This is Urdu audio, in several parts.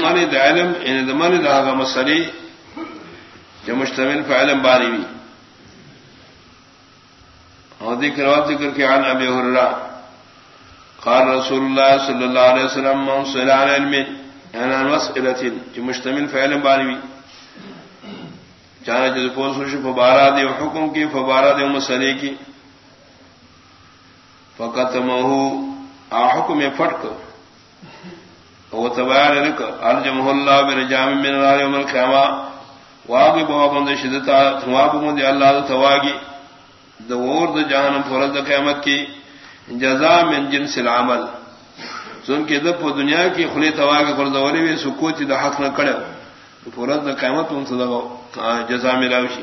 مانی دا علم یعنی دا مانی دا آغا مسئلی جو مشتمل فی علم باری بھی اور ذکر و ذکر کی عن ابی حررہ قال رسول اللہ صلی اللہ علیہ وسلم، من صلی عن علم یعنی عن مسئلت جو مشتمل فی علم باری بھی چانا جز پوسوش فبارا دے حکم کی فبارا دے مسئلے کی فقط مہو آ حکم فٹ کر وہ تبار من نار ثواب مند اللہ تواگی دور جہنم فرض قیامت کی جزاء من جنس العمل۔ سن کے دپ دنیا کی خلی تواگی فرض وری وی سکوت د حق نہ کڑے فرض قیامت ان صدا جزاء ملاوشی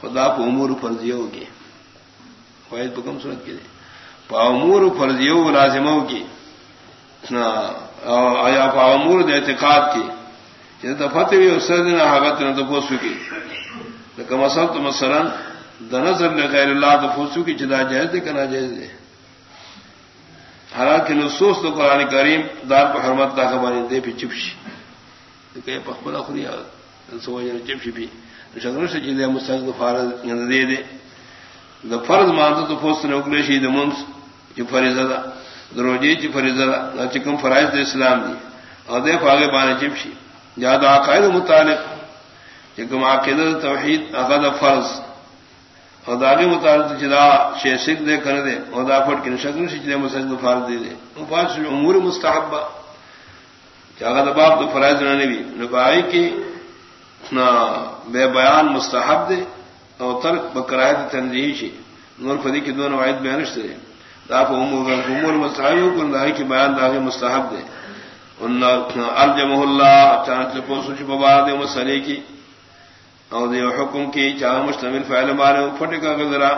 خدا کو امور فرضیہ ہوگی فائد بکم صورت کی پا امور فرضیہ لازموں کی آیا پامور دے اعتقاد کی جب فتح بھی اس دن حاغت نہ تو پوسو کی۔ لیکن مسل تو مثلاً دنظر نے غیر اللہ تو پوسو کی جدا جائز دے کنا جائز دے۔ حالانکہ نصوص تو قرآن کریم دار پر حرمت دا خبانی دے پہ چپشی کہ پخبلا خری سمجھنے چپشی بھی شکر سے جلے مستقل فارض دے دے۔ دا فرض مانتا تو پوست نے اکلے شی دمنس جو فریضہ دروجی چی فریضہ چکم فرائض دے اسلام دی. اور دے فاغے بانے چپشی جاد عقائد متعلق. چکم عقید توحید عقد فرض. اور داغی متعلق جدا شے سکھ دے کر دے، اور دا پھٹ کی نشکل سے چلے مسجد فرض دے دے. مفاش امور مستحبہ. چاہا باب تو فرائض نہ بھی نبائی کی نہ بے بیان مستحب دے، اور ترک بکرائے تنظیحی شی. نور فدی کی دونوں واحد بیانش دے. امور کو کی بیان داغ مستحب دے الجم اللہ پوسوچ ببار دے مسئلے کی اور دے حکم کی چاہ مشتمل فعل مارے پھٹ کا گزرا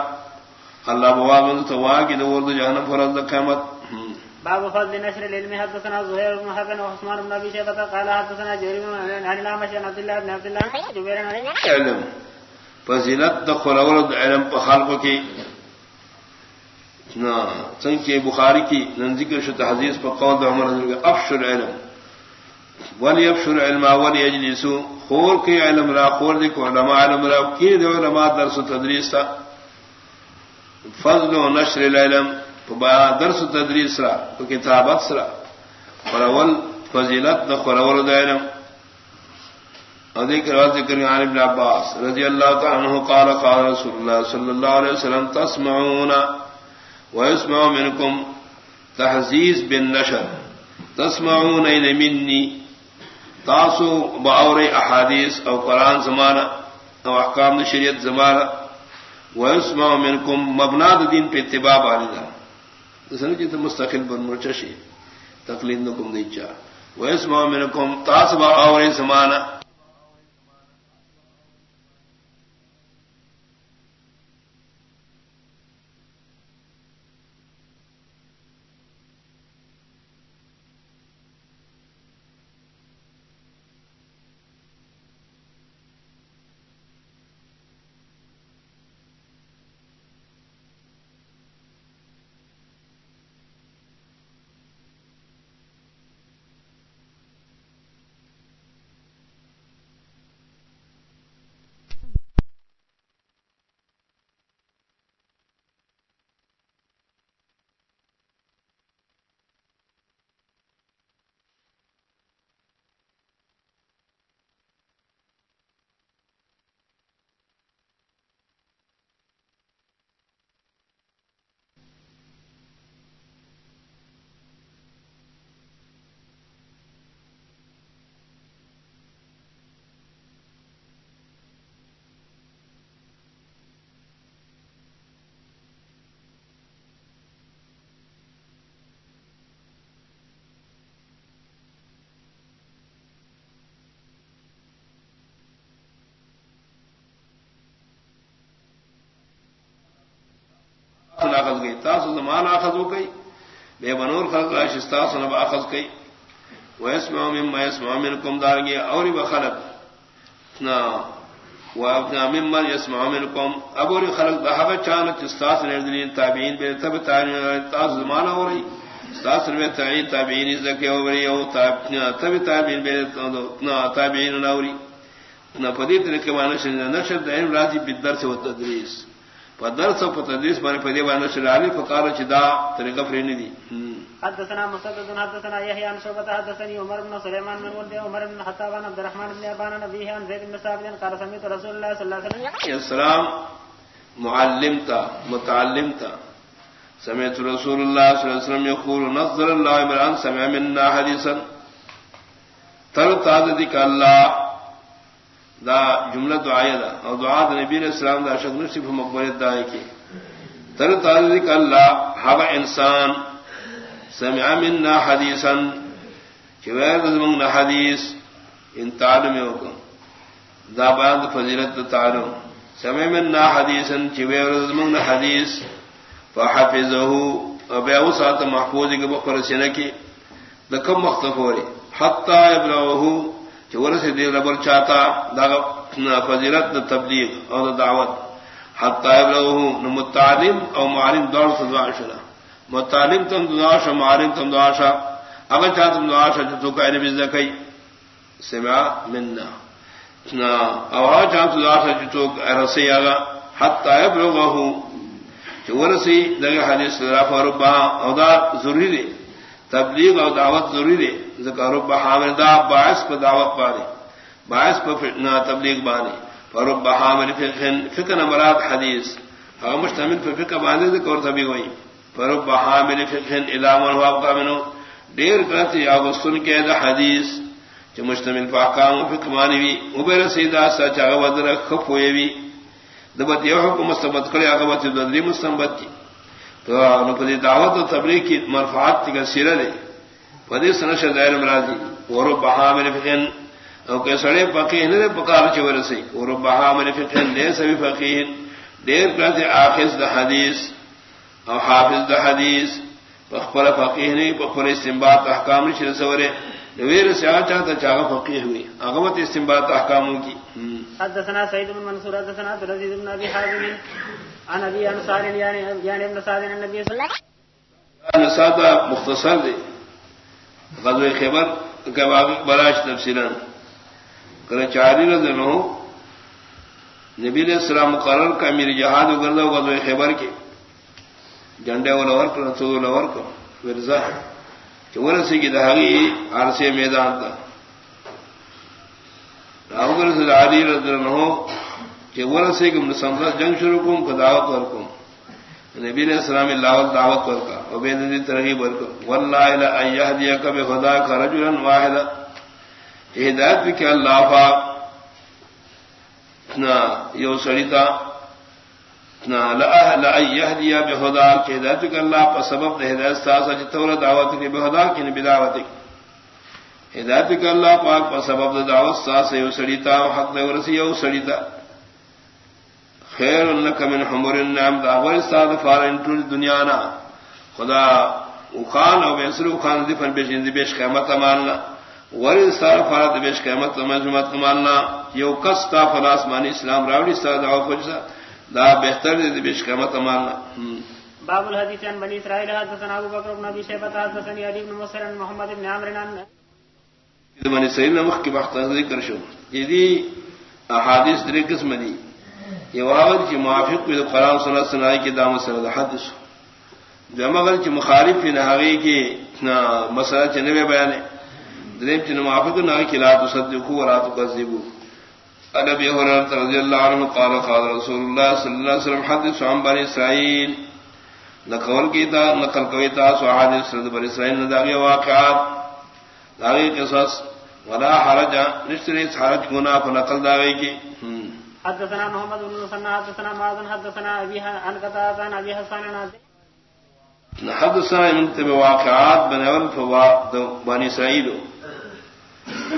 اللہ بوا بند تو وہاں کی دور دو جہنم فرض قیامت. باب فضل نشر العلم. حدثنا زهير بن حرب وعثمان بن ابي شيبه قال حدثنا جرير بن عن الامش عن عبد الله بن عبد الله جبير علم. فضیلت دخل اولد علم خلق کی سنگ کے بخاری کی ذکر شد حدیث پر قول عمر افشر علم۔ ولی افشر علم، ولی اجلسو۔ خور کے علم را، خور دے کو علماء علم را۔ کی دے علماء درس و تدریس تا۔ فضل و نشر العلم درس و تدریس را تو کتابت سرا فراول فضیلت دا خورول دا علم۔ ذکر ذکر عن ابن عباس رضی اللہ تعالی عنہ قال قال رسول اللہ صلی اللہ علیہ وسلم، تسمعون ويسمع منكم تحزيز بالنشر تسمعون إلى مني. تاسو باور احادیث او قرآن زمانہ او احکام شریعت زمانہ ويسمع منكم مبناد دین پہ اتباع والدہ سن کی تو مستقل بن مرچشی تقلید نکم دیچا ويسمع منكم تاسو باور زمانہ آخذ گئی. تاسو زمان آخذ ہو گئی بے بنور خلق راشستا سنب آخذ گئی ویس مام ویس مامن کم دار گیا اور بخلق نہ ممن یس مامن کم اب اور خلق بہا چان چستاس نردین تابعین بے تب تاس زمانہ ہو رہی ساسر میں تعین تابعین زکے وری او تابع تابعین بے تابعین نوری نہ پدی طریقے معنی سے نشر دائم راضی بدر سے پدر سے تدریس معنی پدی سے علی فقار چدا طریقہ فرینی دی حدثنا مسدد حدثنا يحيى عن حدثني عمر بن سليمان من ولد عمر بن الخطاب عن عبد الرحمن بن ابان نبيه عن زيد بن ثابت قال سمعت رسول الله صلى الله عليه وسلم السلام معلم تا متعلم تا سمعت رسول الله صلى الله عليه وسلم يقول نظر الله عمران سمع منا حديثا تر تعدد الله دا جملہ دعائے دا. اور دعا دا نبی علیہ السلام دا شک نصف مقبر دعائے کی. تر تعدد اللہ ہوا انسان سمع منا حدیثا چویر دزمنگ حدیث، ان تعلم ہوکم دا بعد فضیلت دا تعلم. سمع منا حدیثا چویر دزمنگ حدیث فحفظه ابیو سات محفوظ کے بخور سنکی لکم مختفوری حتی ابلوہو چور سے دیر ربر چاہتا فضیلت نہ تبلیغ اور دعوت. حتی ابلغه متعلم او معلم دوڑ سے دعا شلا. متعلم تم دعا معلم تم دعا اگر چاہتا تم دعا شا تو کہ نبی زکی؟ سمع منا او اگر چاہتا دعا شا تو رسی آگا؟ حتی ابلغه چور سے دغه حدیث رفع او دا ضروری دی. تبلیغ اور دعوت ضروری دے رب حامل، دا باعث پہ دعوت بانی باعث پر پہ تبلیغ بانی فرب حامل فقہ فقہ مراد حدیث. اگر مشتمل پہ فقہ باندھے دے کور تبھی ہوئی فرب حامل فقہ علام الحاب کا منو دیر کرتے یا سن کے دا حدیث جو مشتمل پہ احکام فقہ مانی بھی ابیر سیدہ سا چاگا خف ہوئے بھی دبت یہ حکم مستبت کرے اگر بدری مستمبت کی تو دعوت و تبلیغ کی مرفعات کا سیرہ دے. پدی سنش دائر مرادی. اور بہا میرے فقین او کہ سڑے فقیہ نے پکار چور سے اور بہا میرے فقین دے سبھی فقیہ. دیر کرتے آخذ دا حدیث. او حافظ دا حدیث. پخبر فقیہ نے پخبر استنباط احکام نشر سورے ویر سے آ چاہتا چاہا فقیہ ہوئی. اغمت استنباط احکاموں کی. حدثنا سعید بن منصور، حدثنا عبد العزيز بن ابي حازم. ابي انصار ابن النبي وسلم. مختصر دے غزوہ خیبر کے باقی بلاش تفصیلا کرے چاری رضی نبی علیہ السلام مقرر کا امیر جہاد وغیرہ غزوہ خیبر کے جنڈے والا ورک رسول والا ورک ورزا چور سے کی دہاگی عرصے میدان تھا راہل سے علی رضی نو کہ ور سے جنگ شروع کم کو دعوت ور کم۔ نبی علیہ السلام اللہ دعوت ور کا عبید دی ترغیب ور کو واللہ الا ان بخدا کا رجلا واحدا ہدایت بھی کہ اللہ پاک نہ یو سڑیتا نہ لا لا ان یهدی بخدا کہ ہدایت کہ اللہ پر سبب ہدایت ساس جتور دعوت کی بخدا کی نبی دعوت ہدایت کہ اللہ پاک پر سبب دعوت ساس یو سڑیتا حق میں ورسی یو سڑیتا خیر لك من حمر النعم دا اول استاد فارن ټول دنیا نا. خدا وخان او بیسرو خان دی پر بیشین دی بیش قیمت ماننا ور سار فرات بیش قیمت مجمت ماننا یو کس تا فلاس مانی اسلام راوی استاد او فجسا دا بہتر دی بیش قیمت ماننا باب الحديث عن بني اسرائيل حدثنا ابو بكر بن ابي شيبه حدثني علي بن مسر محمد بن عمرو عن بني اسرائيل مخ کی بحث ذکر شو. یہ احادیث درې قسم دي یہ واغل کی موافق بھی قرآن صلی سنائی کی دام سرد حدث جمغل کی مخالف کی نہاگی کی مسئلہ چنوے بیانے دریم چن موافق نہ کی لا تصدقوا ولا تكذبوا ابي هريره رضي الله عنه قال قال رسول الله صلى الله عليه وسلم حدث عن بني اسرائيل نقول کی تا نقل کوي تا سو حدیث رد بني اسرائيل نداغي واقعات. داغي قصص. ولا حرج نشتري حرج گناہ فنقل داغي کی حدثنا محمد بن مسنى حدثنا معاذ، حدثنا ابي عن قتادة، عن ابي حسان، عن حدثنا من تبع واقعات بن اول فوا بني اسرائيل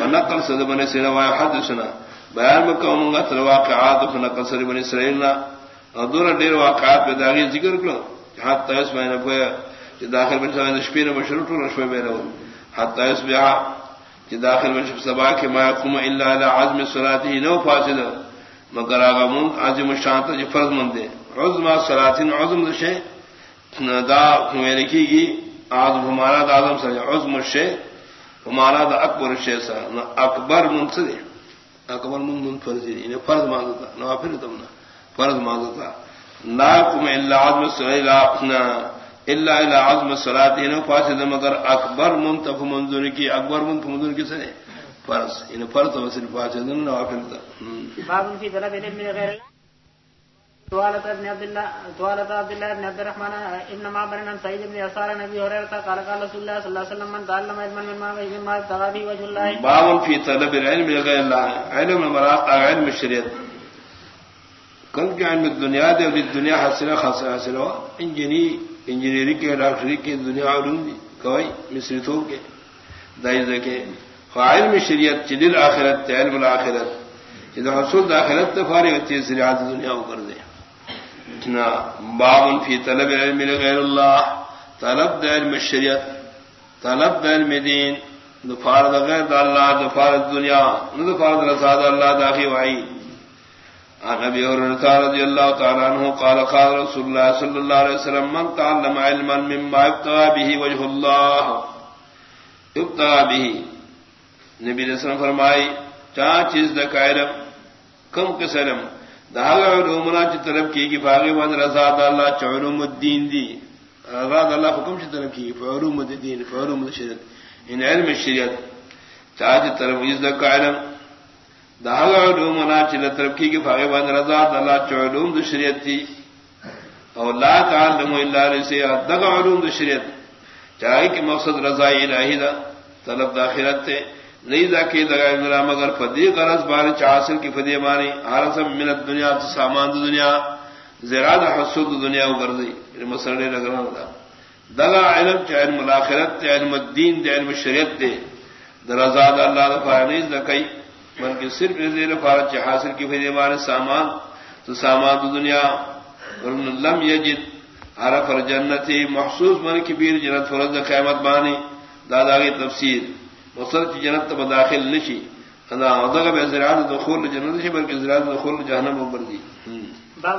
ونقل سد بني اسرائيل وحدثنا بیان مکو منگا تر واقعات فنقل سد بني اسرائيل دور ډیر واقعات په داغي ذکر کړو حتی اس باندې داخل بن سوي شپې مشروط ټول شپې به راو حتی داخل بن سبا کې ما يقوم الا على عزم صلاته نو فاسده مگر آگا من جی عظم شانت جو فرض مند ہے عظم سلاطین عظم دشے دا میرے کی گی، آدم ہمارا دا سر جی عزم الشے، ہمارا دا اکبر الشے سر نہ اکبر منصر اکبر من منفرد انہیں فرض مانگتا نہ پھر تم نہ فرض مانگتا ناکم الا عزم سلا الا الى عزم صلاتین یعنی فاسد مگر اکبر منتف منظور کی اکبر منتف منظور کی سنے فرض ان فرض وصل فاسد نہ پھر باب في طلب العلم غير الله طوالة ابن عبد الله طوالة عبد الرحمن ابن معبر عن سعيد بن يسار نبي هريرة قال قال رسول الله صلى الله عليه وسلم من تعلم علما مما مما ابتغى به وجه الله. باب في طلب العلم غير الله علم المراد علم الشريعه کل کے علم دنیا دے اور دنیا حاصل خاص حاصل ہوا۔ انجینی انجینئرنگ کے ڈاکٹری کے دنیا علوم دی کوئی مصری تو کے دائز کے علم شریعت چدل آخرت علم الاخرت جدو حصول داخلت فارغ ہوتی ہے دنیا کو کر دے باب فی طلب علم غیر اللہ طلب د علم شریعت، طلب د علم دین. دفار غیر اللہ دفار دنیا. دفار رساد اللہ داخی وائی عن ابي هريره رضي الله تعالى عنه قال قال رسول الله صلى الله عليه وسلم، من تعلم علما مما يبتغى به وجه الله. يبتغى به. نبی علیہ السلام فرمائی چار چیز دا علم کم کسلم علومنا چی طلب کی گی، فاغی وان رضا دا اللہ چی علوم الدین دی. رضا دا اللہ حکم چی طلب کی گی؟ فعلوم الدین فعلوم الشریعت ان علم الشریعت چاہ چی طلب کی دا علم دا علومنا چی طلب کی گی، فاغی وان رضا دا اللہ چی علوم دا شریعت دی. او لا تعلم الا لسیہ دا علوم دا شریعت. چاہی کہ مقصد رضا الہی دا، طلب داخلت تے. نہیں دا کی دگا میرا مگر فدی غرض بار چاسل کی فدی مانی آرسم منت دنیا سامان دنیا زیراد حسود دنیا کو گردی مسئلے لگنا دا دگا علم چ علم الاخرت علم الدین دے علم شریعت دے۔ درزاد اللہ دا فارنیز نہ کئی، بلکہ صرف زیر فارت چ حاصل کی فدی مانی سامان تو سامان دنیا۔ لم یجد عرف الجنتی محسوس من کبیر جنت فرض قیامت بانی۔ دادا کی تفسیر۔ مصر کی جنت تب داخل نشی ادا ادگ بے زراعت دخول جنت نشی بلکہ زراعت دخول جہنم اوپر دی